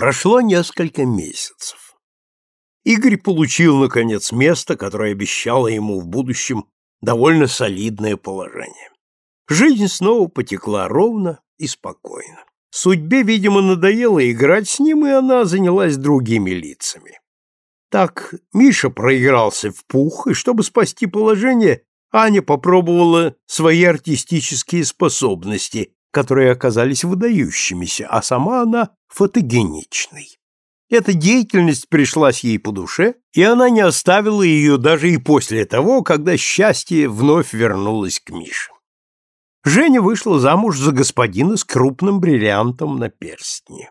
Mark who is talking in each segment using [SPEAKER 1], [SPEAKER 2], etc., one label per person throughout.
[SPEAKER 1] Прошло несколько месяцев. Игорь получил, наконец, место, которое обещало ему в будущем довольно солидное положение. Жизнь снова потекла ровно и спокойно. Судьбе, видимо, надоело играть с ним, и она занялась другими лицами. Так Миша проигрался в пух, и чтобы спасти положение, Аня попробовала свои артистические способности, которые оказались выдающимися, а сама она фотогеничной. Эта деятельность пришлась ей по душе, и она не оставила ее даже и после того, когда счастье вновь вернулось к Мише. Женя вышла замуж за господина с крупным бриллиантом на перстне.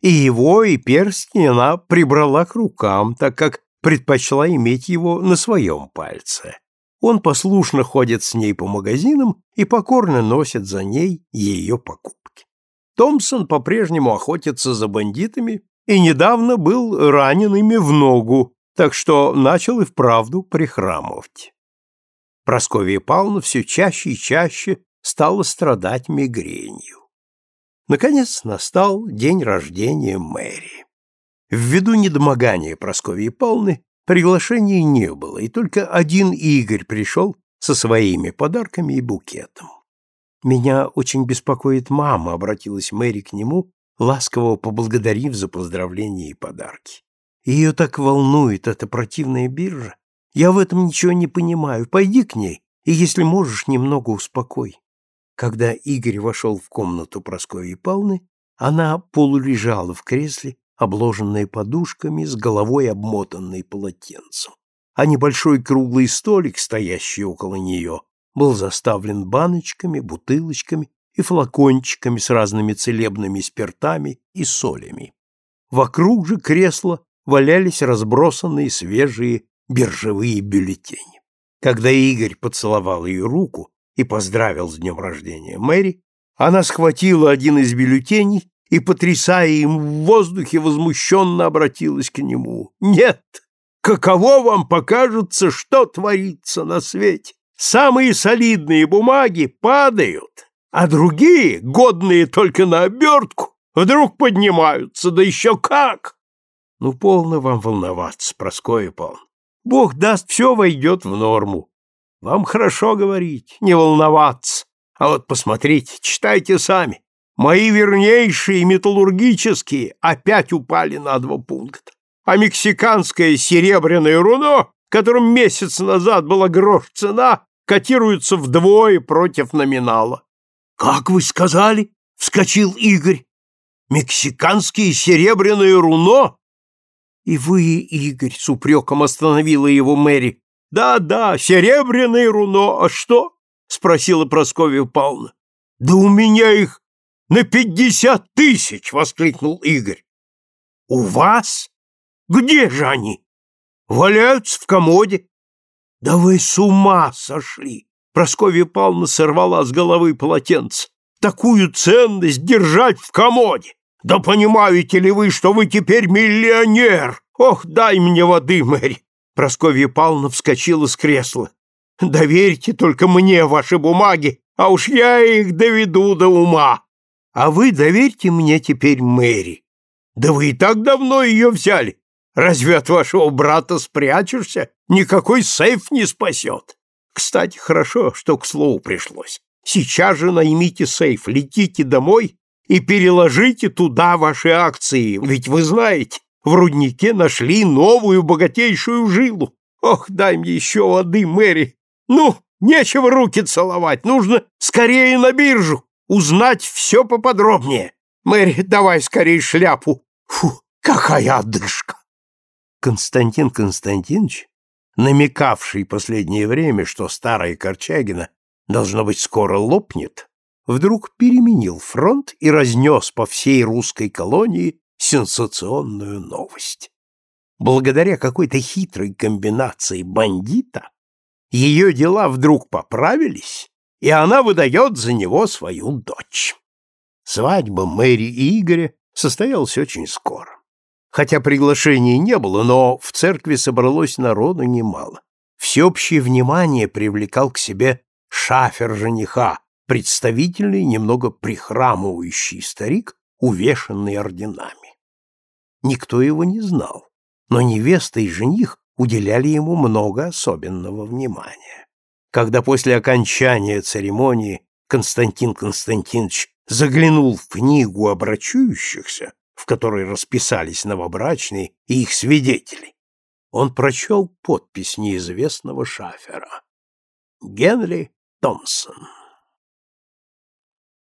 [SPEAKER 1] И его, и перстни она прибрала к рукам, так как предпочла иметь его на своем пальце. Он послушно ходит с ней по магазинам и покорно носит за ней ее покупки. Томпсон по-прежнему охотится за бандитами и недавно был ранен ими в ногу, так что начал и вправду прихрамывать. Прасковья Павловна все чаще и чаще стала страдать мигренью. Наконец настал день рождения Мэри. Ввиду недомогания Прасковьи Павловны Приглашений не было, и только один Игорь пришел со своими подарками и букетом. «Меня очень беспокоит мама», — обратилась Мэри к нему, ласково поблагодарив за поздравления и подарки. «Ее так волнует эта противная биржа. Я в этом ничего не понимаю. Пойди к ней, и, если можешь, немного успокой». Когда Игорь вошел в комнату Прасковьи Павловны, она полулежала в кресле обложенная подушками, с головой обмотанной полотенцем. А небольшой круглый столик, стоящий около нее, был заставлен баночками, бутылочками и флакончиками с разными целебными спиртами и солями. Вокруг же кресла валялись разбросанные свежие биржевые бюллетени. Когда Игорь поцеловал ее руку и поздравил с днем рождения Мэри, она схватила один из бюллетеней и, потрясая им в воздухе, возмущенно обратилась к нему. «Нет! Каково вам покажется, что творится на свете? Самые солидные бумаги падают, а другие, годные только на обертку, вдруг поднимаются, да еще как!» «Ну, полно вам волноваться, Проскоя Павловна. Бог даст, все войдет в норму. Вам хорошо говорить, не волноваться. А вот посмотрите, читайте сами. Мои вернейшие металлургические опять упали на два пункта. А мексиканское серебряное руно, которым месяц назад была грош цена, котируется вдвое против номинала. — Как вы сказали? — вскочил Игорь. — Мексиканские серебряное руно? — И вы, Игорь, с упреком остановила его Мэри. «Да, — Да-да, серебряное руно, а что? — спросила Прасковья Павловна. — Да у меня их на пятьдесят тысяч! — воскликнул Игорь. — У вас? Где же они? Валяются в комоде. — Да вы с ума сошли! Прасковья Павловна сорвала с головы полотенце. Такую ценность держать в комоде! Да понимаете ли вы, что вы теперь миллионер? Ох, дай мне воды, Мэри! Прасковья Павловна вскочила с кресла. Доверьте только мне ваши бумаги, а уж я их доведу до ума. А вы доверьте мне теперь Мэри. Да вы и так давно ее взяли. Разве от вашего брата спрячешься? Никакой сейф не спасет. Кстати, хорошо, что к слову пришлось. Сейчас же наймите сейф, летите домой и переложите туда ваши акции, ведь вы знаете, в руднике нашли новую богатейшую жилу. Ох, дай мне еще воды, Мэри. Ну, нечего руки целовать, нужно скорее на биржу узнать все поподробнее. Мэри, давай скорее шляпу. Фу, какая одышка!» Константин Константинович, намекавший последнее время, что старая Корчагина, должно быть, скоро лопнет, вдруг переменил фронт и разнес по всей русской колонии сенсационную новость. Благодаря какой-то хитрой комбинации бандита ее дела вдруг поправились, и она выдает за него свою дочь. Свадьба Мэри и Игоря состоялась очень скоро. Хотя приглашений не было, но в церкви собралось народу немало. Всеобщее внимание привлекал к себе шафер жениха, представительный, немного прихрамывающий старик, увешанный орденами. никто его не знал, но невеста и жених уделяли ему много особенного внимания. Когда после окончания церемонии Константин Константинович заглянул в книгу обрачующихся, в которой расписались новобрачные и их свидетели, он прочел подпись неизвестного шафера. Генри Томпсон.